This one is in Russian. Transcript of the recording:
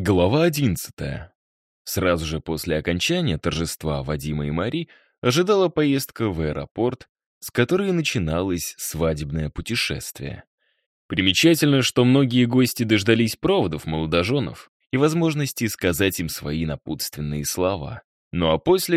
Глава 11. Сразу же после окончания торжества Вадима и Мари ожидала поездка в аэропорт, с которой начиналось свадебное путешествие. Примечательно, что многие гости дождались проводов молодоженов и возможности сказать им свои напутственные слова. Ну а после